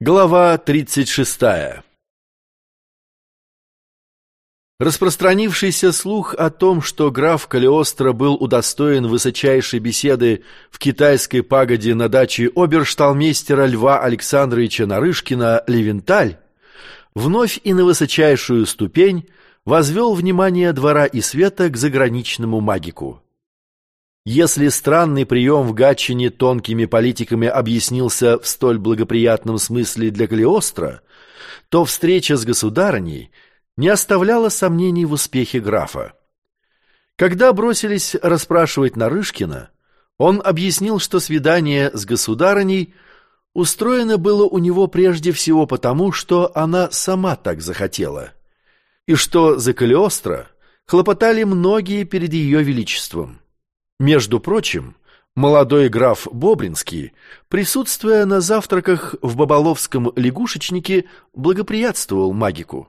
Глава 36 Распространившийся слух о том, что граф Калиостро был удостоен высочайшей беседы в китайской пагоде на даче обершталмейстера Льва Александровича Нарышкина Левенталь, вновь и на высочайшую ступень возвел внимание двора и света к заграничному магику. Если странный прием в Гатчине тонкими политиками объяснился в столь благоприятном смысле для Калиостро, то встреча с государыней не оставляла сомнений в успехе графа. Когда бросились расспрашивать Нарышкина, он объяснил, что свидание с государыней устроено было у него прежде всего потому, что она сама так захотела, и что за Калиостро хлопотали многие перед ее величеством. Между прочим, молодой граф Бобринский, присутствуя на завтраках в Баболовском лягушечнике, благоприятствовал магику.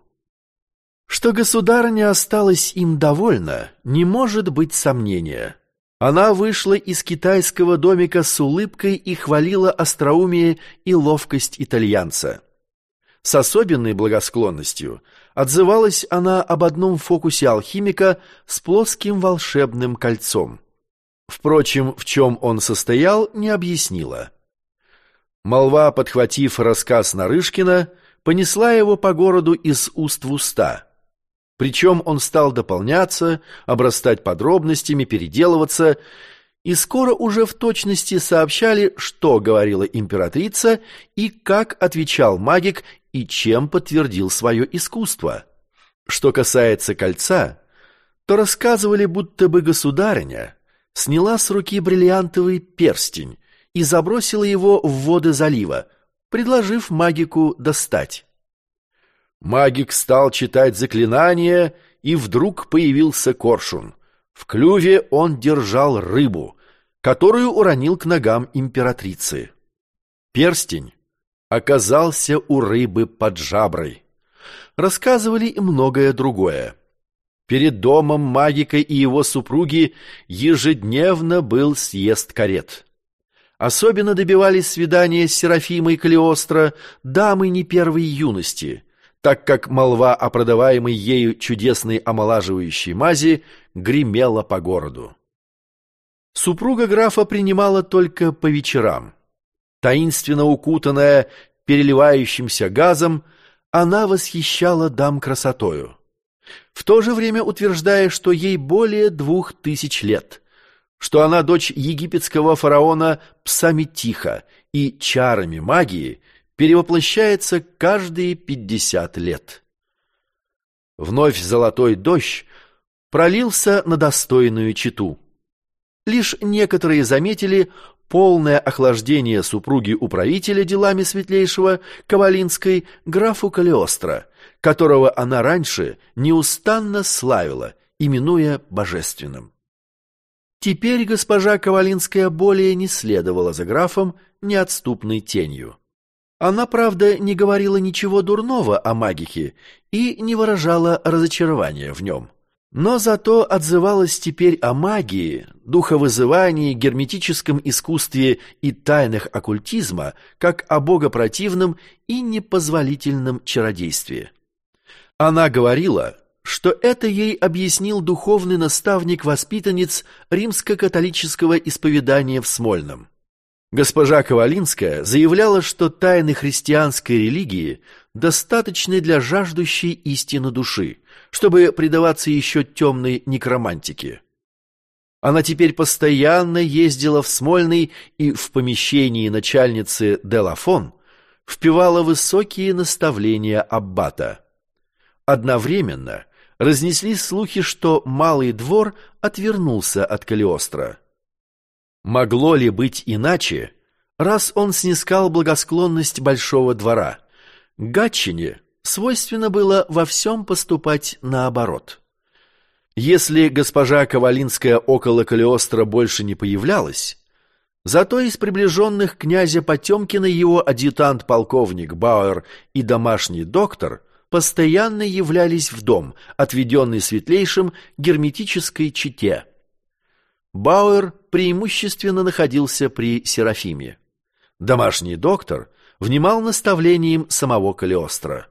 Что государыня осталась им довольна, не может быть сомнения. Она вышла из китайского домика с улыбкой и хвалила остроумие и ловкость итальянца. С особенной благосклонностью отзывалась она об одном фокусе алхимика с плоским волшебным кольцом. Впрочем, в чем он состоял, не объяснила. Молва, подхватив рассказ Нарышкина, понесла его по городу из уст в уста. Причем он стал дополняться, обрастать подробностями, переделываться, и скоро уже в точности сообщали, что говорила императрица и как отвечал магик и чем подтвердил свое искусство. Что касается кольца, то рассказывали, будто бы государыня сняла с руки бриллиантовый перстень и забросила его в воды залива, предложив магику достать. Магик стал читать заклинание, и вдруг появился коршун. В клюве он держал рыбу, которую уронил к ногам императрицы. Перстень оказался у рыбы под жаброй. Рассказывали и многое другое. Перед домом магика и его супруги ежедневно был съезд карет. Особенно добивались свидания с Серафимой Калиостро дамы не первой юности, так как молва о продаваемой ею чудесной омолаживающей мази гремела по городу. Супруга графа принимала только по вечерам. Таинственно укутанная переливающимся газом, она восхищала дам красотою в то же время утверждая, что ей более двух тысяч лет, что она дочь египетского фараона Псамитиха и чарами магии перевоплощается каждые пятьдесят лет. Вновь золотой дождь пролился на достойную читу. Лишь некоторые заметили полное охлаждение супруги управителя делами светлейшего Ковалинской графу Калиостро, которого она раньше неустанно славила, именуя божественным. Теперь госпожа Ковалинская более не следовала за графом неотступной тенью. Она, правда, не говорила ничего дурного о магике и не выражала разочарования в нем но зато отзывалась теперь о магии, духовызывании, герметическом искусстве и тайнах оккультизма, как о богопротивном и непозволительном чародействе. Она говорила, что это ей объяснил духовный наставник воспитанниц римско-католического исповедания в Смольном. Госпожа Ковалинская заявляла, что тайны христианской религии достаточны для жаждущей истины души, чтобы предаваться еще темной некромантике. Она теперь постоянно ездила в Смольный и в помещении начальницы Делафон впивала высокие наставления аббата. Одновременно разнеслись слухи, что Малый двор отвернулся от Калиостро. Могло ли быть иначе, раз он снискал благосклонность Большого двора? Гатчине свойственно было во всем поступать наоборот. Если госпожа Ковалинская около Калиостро больше не появлялась, зато из приближенных князя Потемкина его адъютант-полковник Бауэр и домашний доктор постоянно являлись в дом, отведенный светлейшим герметической чете. Бауэр преимущественно находился при Серафиме. Домашний доктор внимал наставлением самого Калиостро.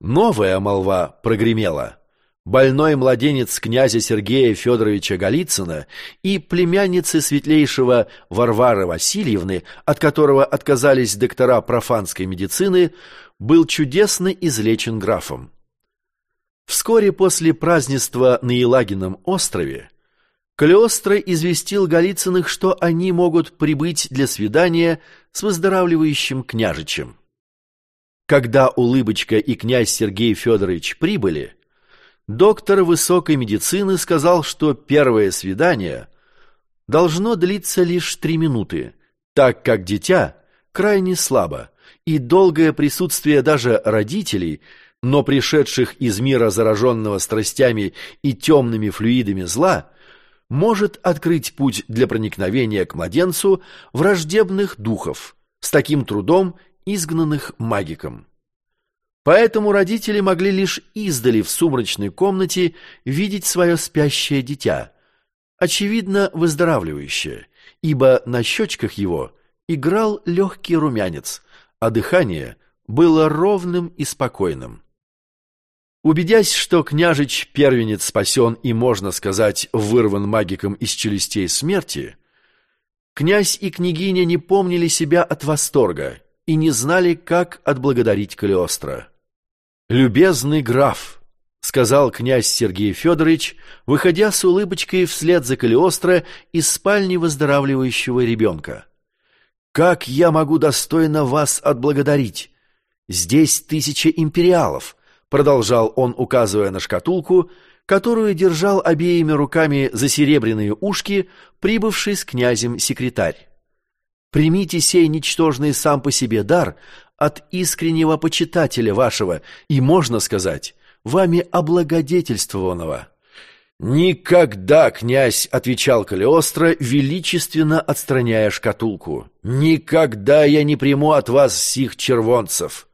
Новая молва прогремела. Больной младенец князя Сергея Федоровича Голицына и племянницы светлейшего Варвары Васильевны, от которого отказались доктора профанской медицины, был чудесно излечен графом. Вскоре после празднества на Елагином острове Калиостро известил Голицыных, что они могут прибыть для свидания с выздоравливающим княжичем. Когда Улыбочка и князь Сергей Федорович прибыли, доктор высокой медицины сказал, что первое свидание должно длиться лишь три минуты, так как дитя крайне слабо, и долгое присутствие даже родителей, но пришедших из мира зараженного страстями и темными флюидами зла, может открыть путь для проникновения к младенцу враждебных духов, с таким трудом изгнанных магиком. Поэтому родители могли лишь издали в сумрачной комнате видеть свое спящее дитя, очевидно выздоравливающее, ибо на щечках его играл легкий румянец, а дыхание было ровным и спокойным. Убедясь, что княжич-первенец спасен и, можно сказать, вырван магиком из челюстей смерти, князь и княгиня не помнили себя от восторга и не знали, как отблагодарить Калиостро. «Любезный граф», — сказал князь Сергей Федорович, выходя с улыбочкой вслед за Калиостро из спальни выздоравливающего ребенка. «Как я могу достойно вас отблагодарить? Здесь тысяча империалов», — продолжал он, указывая на шкатулку, которую держал обеими руками за серебряные ушки, прибывший с князем секретарь. Примите сей ничтожный сам по себе дар от искреннего почитателя вашего и, можно сказать, вами облагодетельствованного». «Никогда, князь!» — отвечал Калиостро, величественно отстраняя шкатулку. «Никогда я не приму от вас сих червонцев.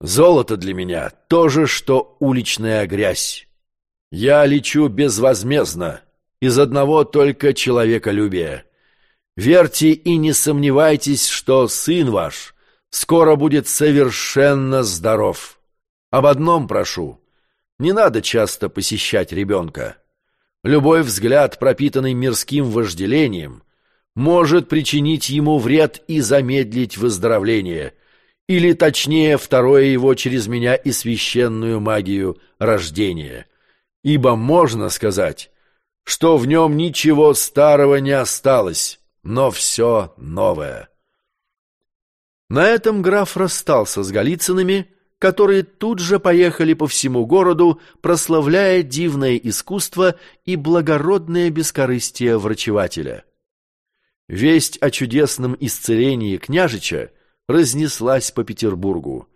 Золото для меня то же, что уличная грязь. Я лечу безвозмездно, из одного только человеколюбия. Верьте и не сомневайтесь, что сын ваш скоро будет совершенно здоров. Об одном прошу. Не надо часто посещать ребенка. Любой взгляд, пропитанный мирским вожделением, может причинить ему вред и замедлить выздоровление, или, точнее, второе его через меня и священную магию рождения. Ибо можно сказать, что в нем ничего старого не осталось, но все новое. На этом граф расстался с Голицынами, которые тут же поехали по всему городу, прославляя дивное искусство и благородное бескорыстие врачевателя. Весть о чудесном исцелении княжича разнеслась по Петербургу.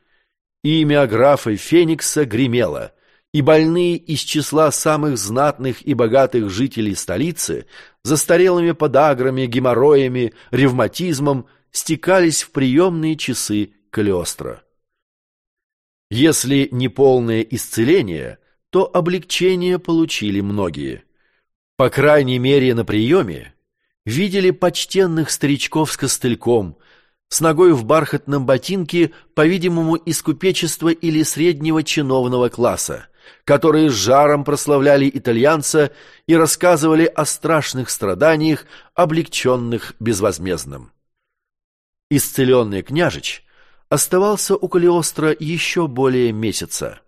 Имя графа Феникса гремело — и больные из числа самых знатных и богатых жителей столицы застарелыми подаграми, геморроями, ревматизмом стекались в приемные часы Калиостро. Если не полное исцеление, то облегчение получили многие. По крайней мере на приеме видели почтенных старичков с костыльком, с ногой в бархатном ботинке, по-видимому, из купечества или среднего чиновного класса, которые с жаром прославляли итальянца и рассказывали о страшных страданиях, облегченных безвозмездным. Исцеленный княжич оставался у Калиостро еще более месяца.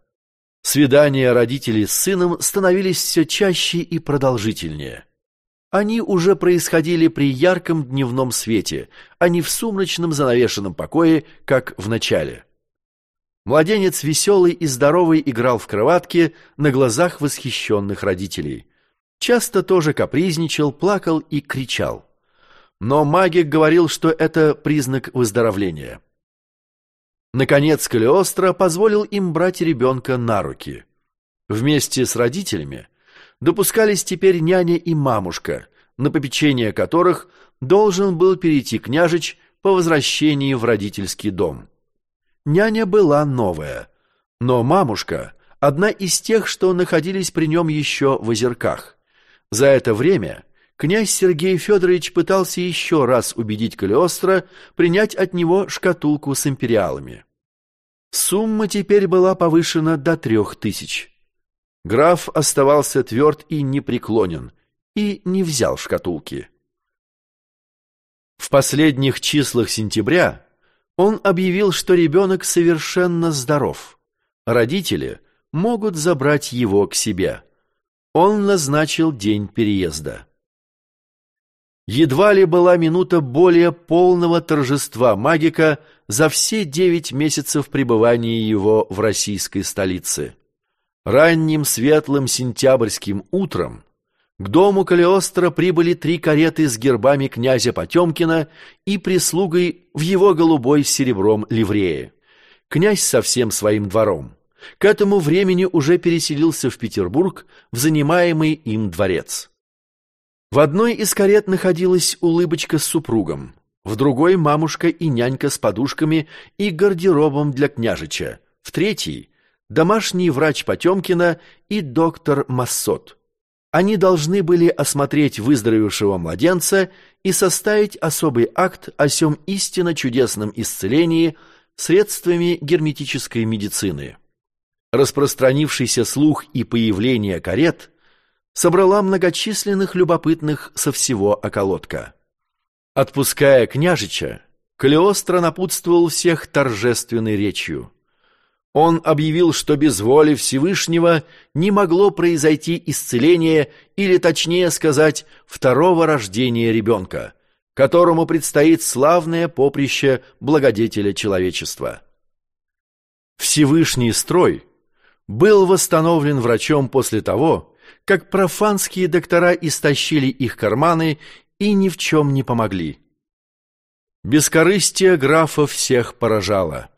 Свидания родителей с сыном становились все чаще и продолжительнее. Они уже происходили при ярком дневном свете, а не в сумрачном занавешенном покое, как в начале. Младенец веселый и здоровый играл в кроватке на глазах восхищенных родителей. Часто тоже капризничал, плакал и кричал. Но магик говорил, что это признак выздоровления. Наконец Калиостро позволил им брать ребенка на руки. Вместе с родителями допускались теперь няня и мамушка, на попечение которых должен был перейти княжич по возвращении в родительский дом. Няня была новая, но мамушка – одна из тех, что находились при нем еще в озерках. За это время князь Сергей Федорович пытался еще раз убедить Калиостро принять от него шкатулку с империалами. Сумма теперь была повышена до трех тысяч. Граф оставался тверд и непреклонен, и не взял шкатулки. В последних числах сентября он объявил, что ребенок совершенно здоров. Родители могут забрать его к себе. Он назначил день переезда. Едва ли была минута более полного торжества магика за все девять месяцев пребывания его в российской столице. Ранним светлым сентябрьским утром к дому Калиостро прибыли три кареты с гербами князя Потемкина и прислугой в его голубой с серебром ливрее. Князь со всем своим двором. К этому времени уже переселился в Петербург в занимаемый им дворец. В одной из карет находилась улыбочка с супругом, в другой мамушка и нянька с подушками и гардеробом для княжича, в третьей домашний врач Потемкина и доктор Массот. Они должны были осмотреть выздоровевшего младенца и составить особый акт о сём истинно чудесном исцелении средствами герметической медицины. Распространившийся слух и появление карет собрала многочисленных любопытных со всего околотка. Отпуская княжича, Калиостро напутствовал всех торжественной речью. Он объявил, что без воли Всевышнего не могло произойти исцеление, или, точнее сказать, второго рождения ребенка, которому предстоит славное поприще благодетеля человечества. Всевышний строй был восстановлен врачом после того, как профанские доктора истощили их карманы и ни в чем не помогли. Бескорыстие графа всех поражало.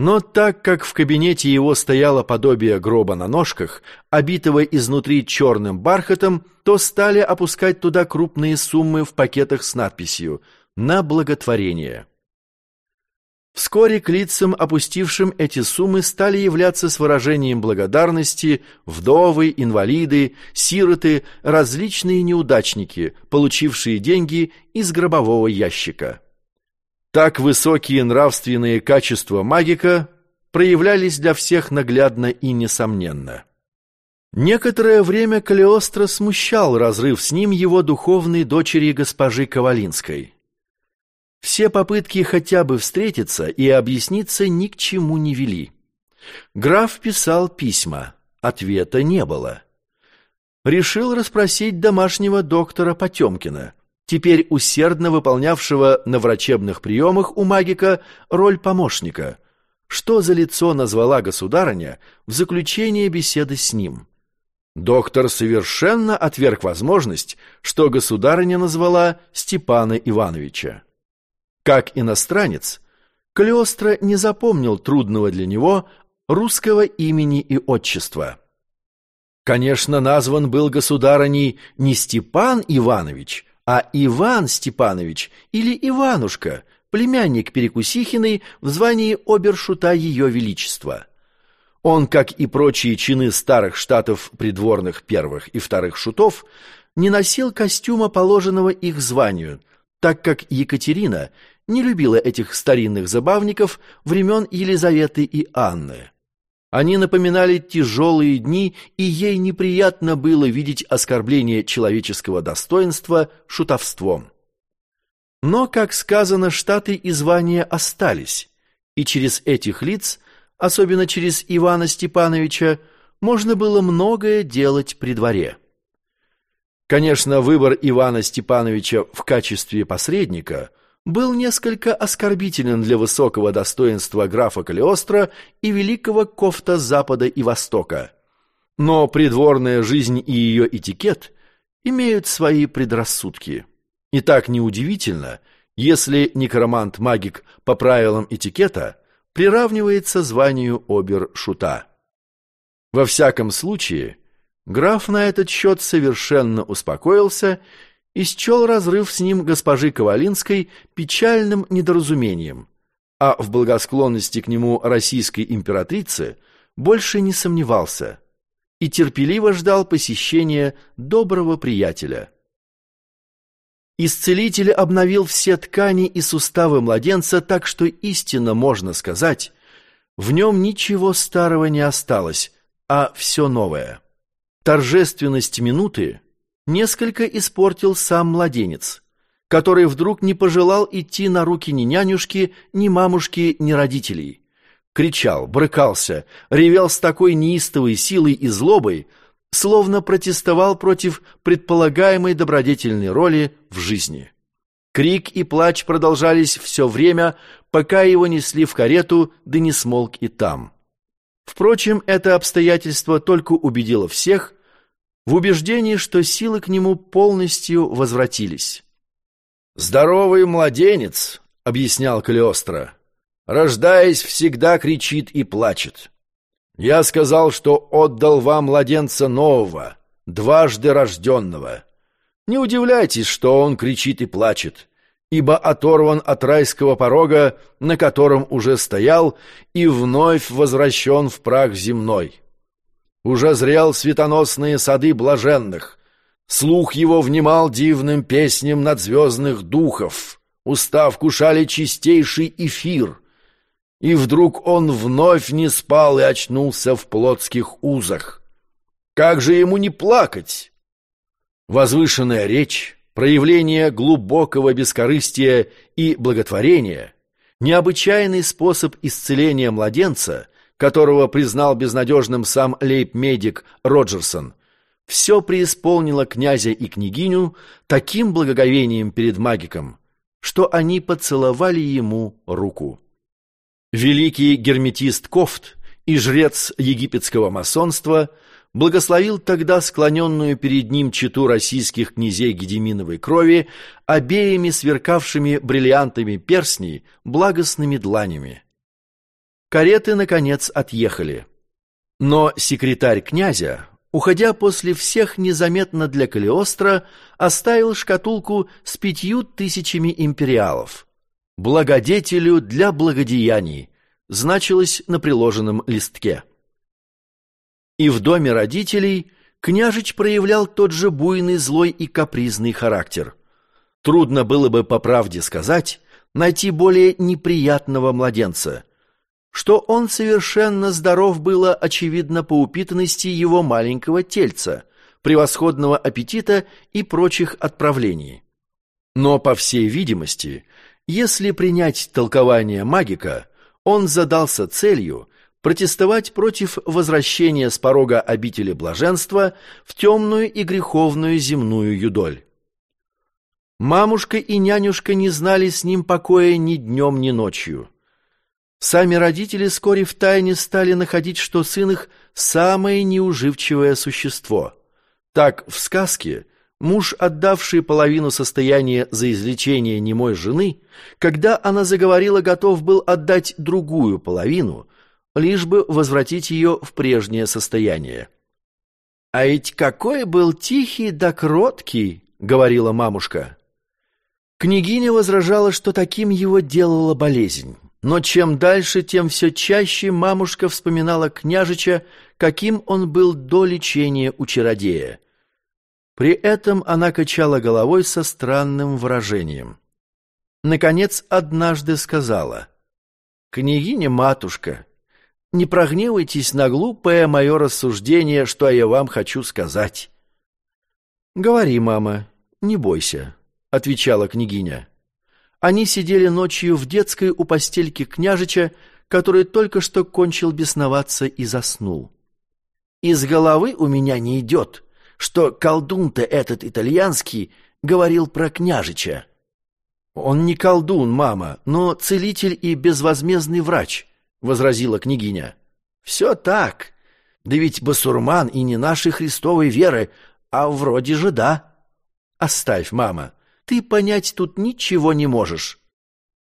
Но так как в кабинете его стояло подобие гроба на ножках, обитого изнутри черным бархатом, то стали опускать туда крупные суммы в пакетах с надписью «На благотворение». Вскоре к лицам, опустившим эти суммы, стали являться с выражением благодарности вдовы, инвалиды, сироты, различные неудачники, получившие деньги из гробового ящика. Так высокие нравственные качества магика проявлялись для всех наглядно и несомненно. Некоторое время Калиостро смущал разрыв с ним его духовной дочери госпожи Ковалинской. Все попытки хотя бы встретиться и объясниться ни к чему не вели. Граф писал письма, ответа не было. Решил расспросить домашнего доктора Потемкина, теперь усердно выполнявшего на врачебных приемах у магика роль помощника. Что за лицо назвала государыня в заключение беседы с ним? Доктор совершенно отверг возможность, что государыня назвала Степана Ивановича. Как иностранец, Калиостро не запомнил трудного для него русского имени и отчества. Конечно, назван был государыней не Степан Иванович, а Иван Степанович или Иванушка, племянник Перекусихиной в звании обершута Ее Величества. Он, как и прочие чины старых штатов придворных первых и вторых шутов, не носил костюма, положенного их званию, так как Екатерина не любила этих старинных забавников времен Елизаветы и Анны. Они напоминали тяжелые дни, и ей неприятно было видеть оскорбление человеческого достоинства шутовством. Но, как сказано, штаты и звания остались, и через этих лиц, особенно через Ивана Степановича, можно было многое делать при дворе. Конечно, выбор Ивана Степановича в качестве посредника был несколько оскорбителен для высокого достоинства графа Калиостро и великого кофта Запада и Востока. Но придворная жизнь и ее этикет имеют свои предрассудки. И так неудивительно, если некромант-магик по правилам этикета приравнивается званию обер-шута. Во всяком случае, Граф на этот счет совершенно успокоился и счел разрыв с ним госпожи Ковалинской печальным недоразумением, а в благосклонности к нему российской императрицы больше не сомневался и терпеливо ждал посещения доброго приятеля. Исцелитель обновил все ткани и суставы младенца, так что истинно можно сказать, в нем ничего старого не осталось, а все новое. Торжественность минуты несколько испортил сам младенец, который вдруг не пожелал идти на руки ни нянюшки, ни мамушки, ни родителей. Кричал, брыкался, ревел с такой неистовой силой и злобой, словно протестовал против предполагаемой добродетельной роли в жизни. Крик и плач продолжались все время, пока его несли в карету, да не смолк и там. Впрочем, это обстоятельство только убедило всех в убеждении, что силы к нему полностью возвратились. «Здоровый младенец», — объяснял Калиостро, — «рождаясь, всегда кричит и плачет. Я сказал, что отдал вам младенца нового, дважды рожденного. Не удивляйтесь, что он кричит и плачет, ибо оторван от райского порога, на котором уже стоял, и вновь возвращен в прах земной. Уже зрел светоносные сады блаженных, слух его внимал дивным песням надзвездных духов, уста вкушали чистейший эфир — и вдруг он вновь не спал и очнулся в плотских узах. Как же ему не плакать? Возвышенная речь, проявление глубокого бескорыстия и благотворения, необычайный способ исцеления младенца, которого признал безнадежным сам лейб-медик Роджерсон, все преисполнило князя и княгиню таким благоговением перед магиком, что они поцеловали ему руку. Великий герметист Кофт и жрец египетского масонства благословил тогда склоненную перед ним чету российских князей Гедеминовой крови обеими сверкавшими бриллиантами перстней благостными дланями. Кареты, наконец, отъехали. Но секретарь князя, уходя после всех незаметно для Калиостро, оставил шкатулку с пятью тысячами империалов – «Благодетелю для благодеяний» значилось на приложенном листке. И в доме родителей княжич проявлял тот же буйный, злой и капризный характер. Трудно было бы по правде сказать, найти более неприятного младенца. Что он совершенно здоров было очевидно по упитанности его маленького тельца, превосходного аппетита и прочих отправлений. Но, по всей видимости, если принять толкование магика, он задался целью протестовать против возвращения с порога обители блаженства в темную и греховную земную юдоль. Мамушка и нянюшка не знали с ним покоя ни днем, ни ночью. Сами родители вскоре втайне стали находить, что сын их – самое неуживчивое существо. Так в сказке Муж, отдавший половину состояния за излечение немой жены, когда она заговорила, готов был отдать другую половину, лишь бы возвратить ее в прежнее состояние. «А ведь какой был тихий да кроткий!» — говорила мамушка. Княгиня возражала, что таким его делала болезнь. Но чем дальше, тем все чаще мамушка вспоминала княжича, каким он был до лечения у чародея. При этом она качала головой со странным выражением. Наконец, однажды сказала, «Княгиня-матушка, не прогневайтесь на глупое мое рассуждение, что я вам хочу сказать». «Говори, мама, не бойся», — отвечала княгиня. Они сидели ночью в детской у постельки княжича, который только что кончил бесноваться и заснул. «Из головы у меня не идет», что колдун-то этот итальянский говорил про княжича. «Он не колдун, мама, но целитель и безвозмездный врач», — возразила княгиня. «Все так. Да ведь басурман и не нашей христовой веры, а вроде же да». «Оставь, мама, ты понять тут ничего не можешь».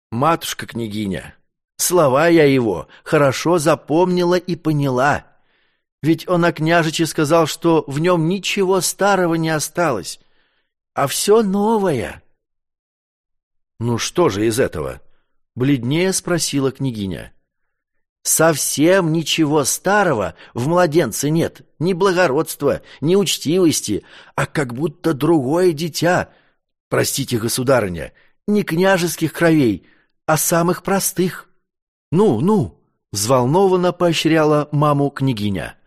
«Матушка-княгиня, слова я его хорошо запомнила и поняла». Ведь он о княжиче сказал, что в нем ничего старого не осталось, а все новое. «Ну что же из этого?» — бледнее спросила княгиня. «Совсем ничего старого в младенце нет, ни благородства, ни учтивости, а как будто другое дитя, Простите, государыня, не княжеских кровей, а самых простых. Ну, ну, взволнованно поощряла маму княгиня.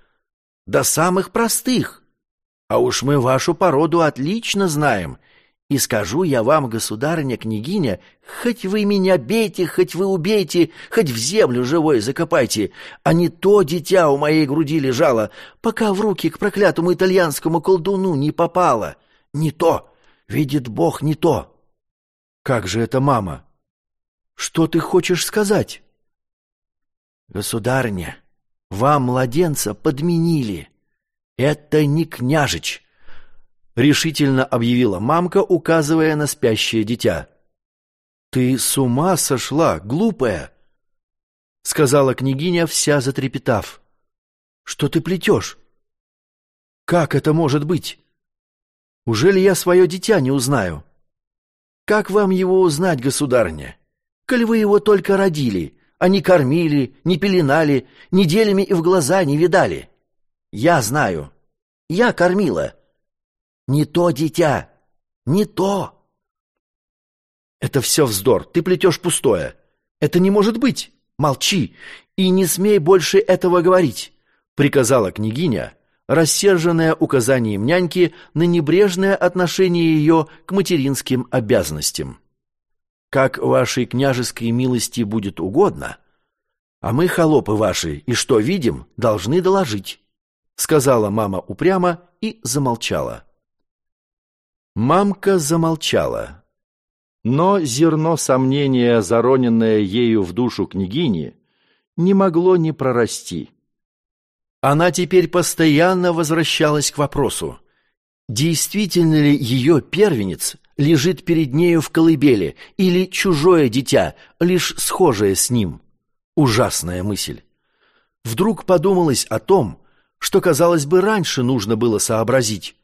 Да самых простых. А уж мы вашу породу отлично знаем. И скажу я вам, государыня-княгиня, хоть вы меня бейте, хоть вы убейте, хоть в землю живой закопайте, а не то дитя у моей груди лежало, пока в руки к проклятому итальянскому колдуну не попало. Не то, видит Бог, не то. Как же это, мама? Что ты хочешь сказать? Государыня, вам младенца подменили. Это не княжич, решительно объявила мамка, указывая на спящее дитя. Ты с ума сошла, глупая, сказала княгиня, вся затрепетав. Что ты плетешь? Как это может быть? Ужели я свое дитя не узнаю? Как вам его узнать, государыня? Коль вы его только родили, а не кормили, не пеленали, неделями и в глаза не видали. Я знаю. Я кормила. Не то дитя. Не то. Это все вздор. Ты плетешь пустое. Это не может быть. Молчи и не смей больше этого говорить, приказала княгиня, рассерженная указанием няньки на небрежное отношение ее к материнским обязанностям. «Как вашей княжеской милости будет угодно, а мы, холопы ваши, и что видим, должны доложить», сказала мама упрямо и замолчала. Мамка замолчала, но зерно сомнения, зароненное ею в душу княгини, не могло не прорасти. Она теперь постоянно возвращалась к вопросу, действительно ли ее первенец лежит перед нею в колыбели или чужое дитя, лишь схожее с ним. Ужасная мысль. Вдруг подумалось о том, что, казалось бы, раньше нужно было сообразить,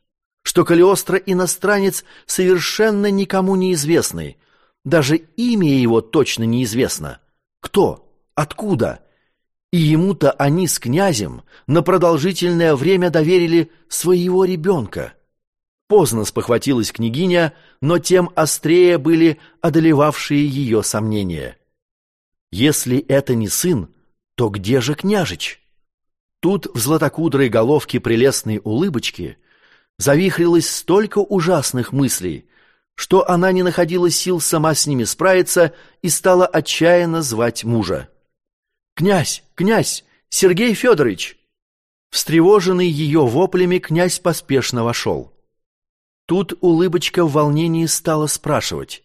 что Калиостро иностранец совершенно никому неизвестный, даже имя его точно неизвестно. Кто? Откуда? И ему-то они с князем на продолжительное время доверили своего ребенка. Поздно спохватилась княгиня, но тем острее были одолевавшие ее сомнения. Если это не сын, то где же княжич? Тут в златокудрой головке прелестной улыбочки завихрилось столько ужасных мыслей, что она не находила сил сама с ними справиться и стала отчаянно звать мужа. «Князь! Князь! Сергей Федорович!» Встревоженный ее воплями, князь поспешно вошел. Тут улыбочка в волнении стала спрашивать,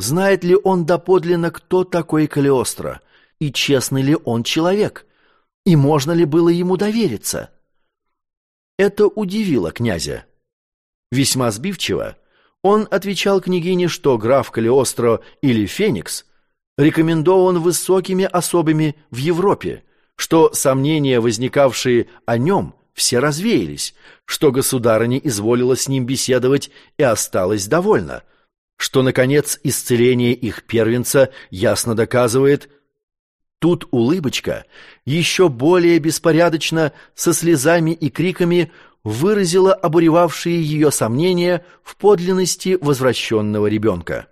знает ли он доподлинно, кто такой Калиостро, и честный ли он человек, и можно ли было ему довериться. Это удивило князя. Весьма сбивчиво он отвечал княгине, что граф Калиостро или Феникс рекомендован высокими особами в Европе, что сомнения, возникавшие о нем, все развеялись, что государыня изволила с ним беседовать и осталась довольна, что, наконец, исцеление их первенца ясно доказывает, Тут улыбочка еще более беспорядочно, со слезами и криками, выразила обуревавшие ее сомнения в подлинности возвращенного ребенка.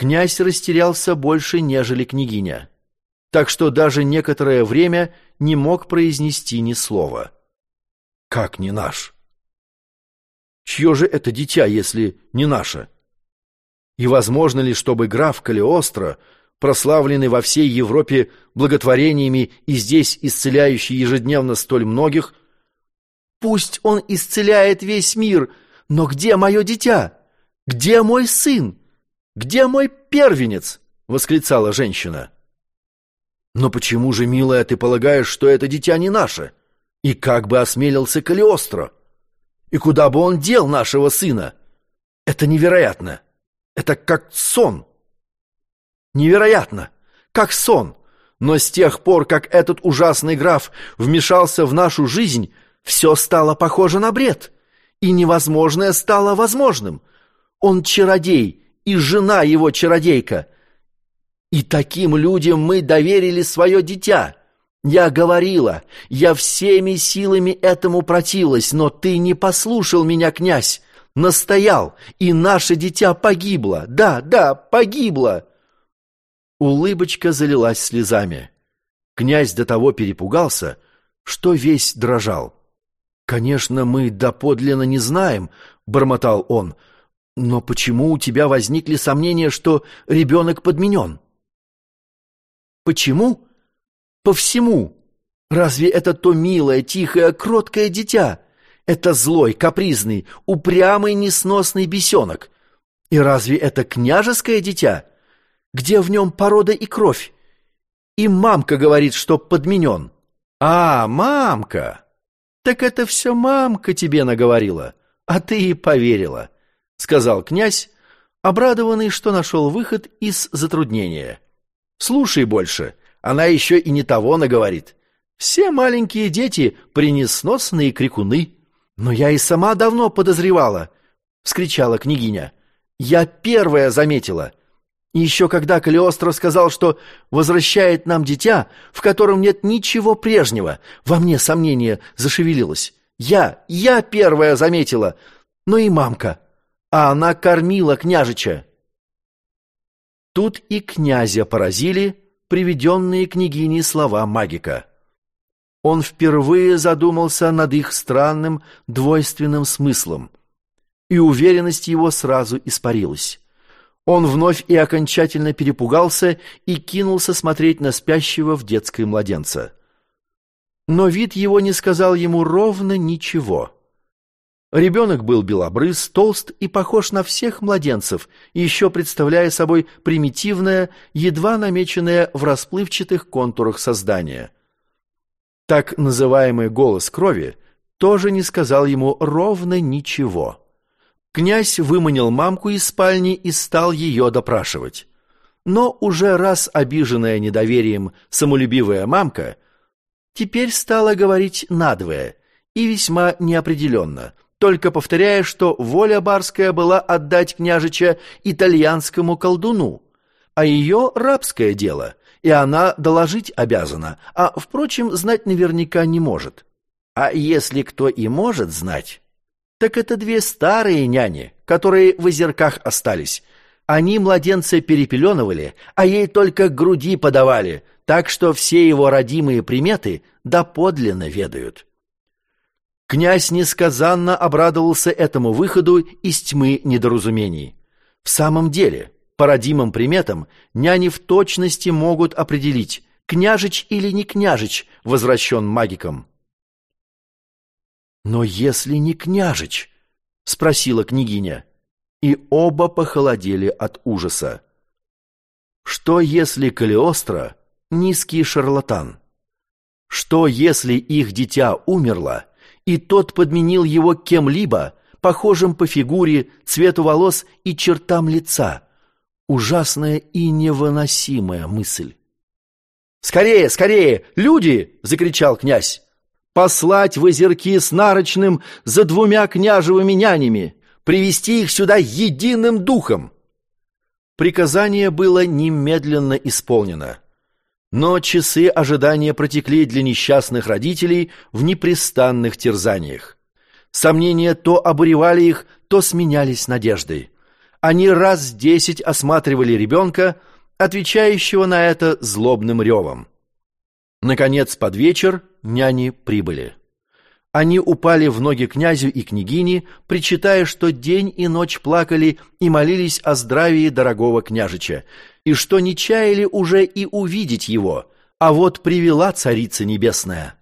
Князь растерялся больше, нежели княгиня, так что даже некоторое время не мог произнести ни слова. «Как не наш?» «Чье же это дитя, если не наше?» «И возможно ли, чтобы граф Калиостро, прославленный во всей Европе благотворениями и здесь исцеляющий ежедневно столь многих, Пусть он исцеляет весь мир, но где мое дитя? Где мой сын? Где мой первенец?» — восклицала женщина. «Но почему же, милая, ты полагаешь, что это дитя не наше? И как бы осмелился Калиостро? И куда бы он дел нашего сына? Это невероятно! Это как сон!» «Невероятно! Как сон! Но с тех пор, как этот ужасный граф вмешался в нашу жизнь, все стало похоже на бред, и невозможное стало возможным. Он чародей, и жена его чародейка. И таким людям мы доверили свое дитя. Я говорила, я всеми силами этому противилась, но ты не послушал меня, князь. Настоял, и наше дитя погибло. Да, да, погибло. Улыбочка залилась слезами. Князь до того перепугался, что весь дрожал. «Конечно, мы доподлинно не знаем», — бормотал он, «но почему у тебя возникли сомнения, что ребенок подменен?» «Почему?» «По всему. Разве это то милое, тихое, кроткое дитя? Это злой, капризный, упрямый, несносный бесенок. И разве это княжеское дитя? Где в нем порода и кровь? И мамка говорит, что подменен». «А, мамка!» «Так это все мамка тебе наговорила, а ты и поверила», — сказал князь, обрадованный, что нашел выход из затруднения. «Слушай больше, она еще и не того наговорит. Все маленькие дети — принесносные крикуны». «Но я и сама давно подозревала», — вскричала княгиня. «Я первая заметила. Еще когда Калиостро сказал, что возвращает нам дитя, в котором нет ничего прежнего, во мне сомнение зашевелилось. Я, я первая заметила, но и мамка. А она кормила княжича. Тут и князя поразили приведенные княгиней слова магика. Он впервые задумался над их странным двойственным смыслом, и уверенность его сразу испарилась. Он вновь и окончательно перепугался и кинулся смотреть на спящего в детской младенца. Но вид его не сказал ему ровно ничего. Ребенок был белобрыз, толст и похож на всех младенцев, еще представляя собой примитивное, едва намеченное в расплывчатых контурах создание. Так называемый голос крови тоже не сказал ему ровно ничего. Князь выманил мамку из спальни и стал ее допрашивать. Но уже раз обиженная недоверием самолюбивая мамка теперь стала говорить надвое и весьма неопределенно, только повторяя, что воля барская была отдать княжича итальянскому колдуну, а ее рабское дело, и она доложить обязана, а, впрочем, знать наверняка не может. А если кто и может знать, так это две старые няни, которые в озерках остались. Они младенца перепеленывали, а ей только груди подавали, так что все его родимые приметы доподлинно ведают. Князь несказанно обрадовался этому выходу из тьмы недоразумений. В самом деле, по родимым приметам няни в точности могут определить, княжич или не княжич возвращен магиком. «Но если не княжич?» — спросила княгиня. И оба похолодели от ужаса. Что, если Калиостро — низкий шарлатан? Что, если их дитя умерло, и тот подменил его кем-либо, похожим по фигуре, цвету волос и чертам лица? Ужасная и невыносимая мысль. «Скорее, скорее! Люди!» — закричал князь послать в озерки с нарочным за двумя княжевыми нянями, привести их сюда единым духом. Приказание было немедленно исполнено. Но часы ожидания протекли для несчастных родителей в непрестанных терзаниях. Сомнения то обуревали их, то сменялись надеждой. Они раз десять осматривали ребенка, отвечающего на это злобным ревом. Наконец, под вечер няни прибыли. Они упали в ноги князю и княгине, причитая, что день и ночь плакали и молились о здравии дорогого княжича, и что не чаяли уже и увидеть его, а вот привела царица небесная.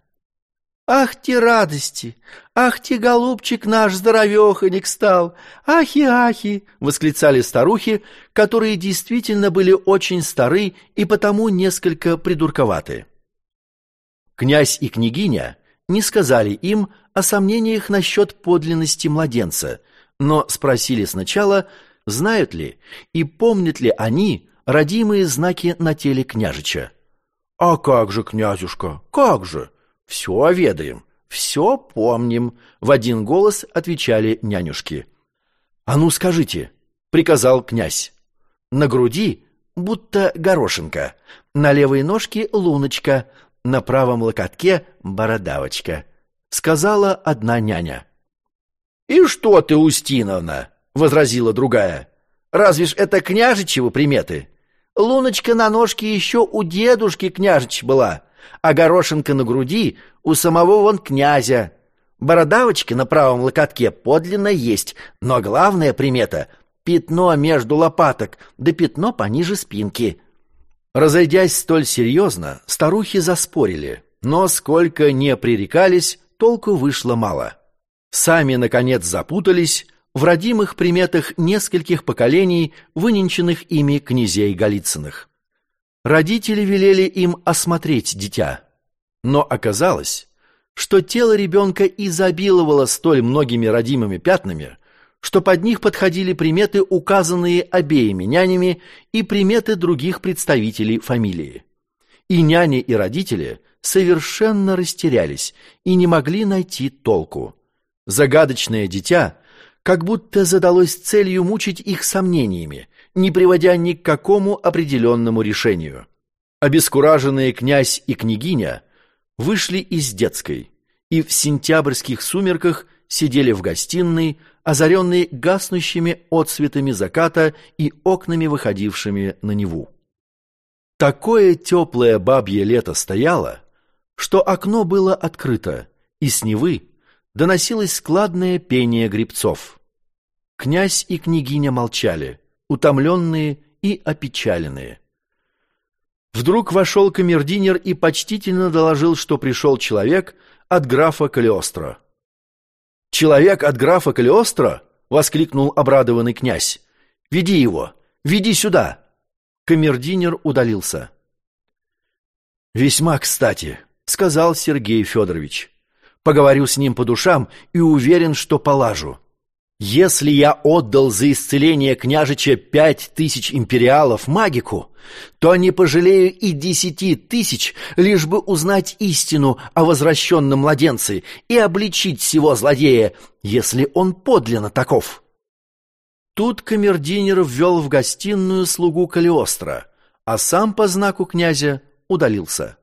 «Ах те радости! Ах те, голубчик наш здоровеханик стал! Ахи-ахи!» — восклицали старухи, которые действительно были очень стары и потому несколько придурковаты. Князь и княгиня не сказали им о сомнениях насчет подлинности младенца, но спросили сначала, знают ли и помнят ли они родимые знаки на теле княжича. «А как же, князюшка, как же? Все ведаем, все помним», — в один голос отвечали нянюшки. «А ну скажите», — приказал князь. На груди будто горошинка, на левой ножке луночка, на правом локотке бородавочка, сказала одна няня. «И что ты, Устиновна?» — возразила другая. «Разве ж это княжичевы приметы? Луночка на ножке еще у дедушки княжич была, а горошинка на груди у самого вон князя. Бородавочка на правом локотке подлинно есть, но главная примета — пятно между лопаток, да пятно пониже спинки». Разойдясь столь серьезно, старухи заспорили, но сколько не пререкались, толку вышло мало. Сами, наконец, запутались в родимых приметах нескольких поколений, выненченных ими князей Голицыных. Родители велели им осмотреть дитя. Но оказалось, что тело ребенка изобиловало столь многими родимыми пятнами, что под них подходили приметы, указанные обеими нянями, и приметы других представителей фамилии. И няни, и родители совершенно растерялись и не могли найти толку. Загадочное дитя как будто задалось целью мучить их сомнениями, не приводя ни к какому определенному решению. Обескураженные князь и княгиня вышли из детской и в сентябрьских сумерках сидели в гостиной, озаренной гаснущими отсветами заката и окнами, выходившими на Неву. Такое теплое бабье лето стояло, что окно было открыто, и с Невы доносилось складное пение грибцов. Князь и княгиня молчали, утомленные и опечаленные. Вдруг вошел камердинер и почтительно доложил, что пришел человек от графа Калиостро. «Человек от графа Калиостро?» — воскликнул обрадованный князь. «Веди его! Веди сюда!» Камердинер удалился. «Весьма кстати», — сказал Сергей Федорович. Поговорю с ним по душам и уверен, что полажу. Если я отдал за исцеление княжича пять тысяч империалов магику, то не пожалею и десяти тысяч, лишь бы узнать истину о возвращенном младенце и обличить всего злодея, если он подлинно таков. Тут камердинер ввел в гостиную слугу Калиостро, а сам по знаку князя удалился.